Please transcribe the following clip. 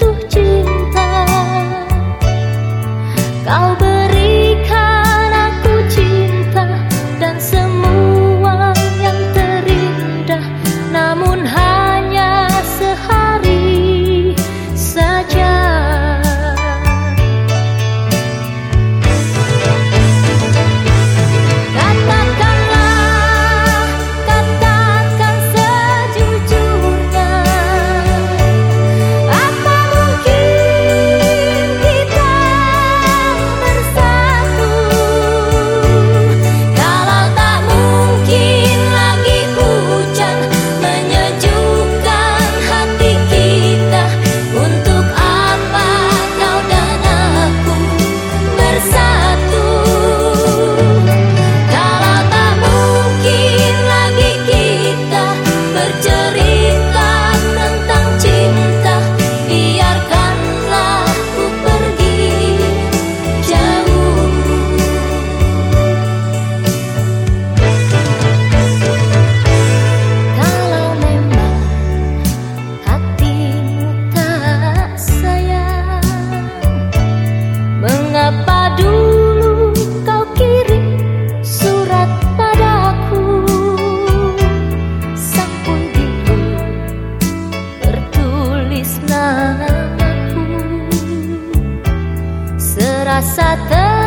jatuh cinta. Kau ber passa tanto.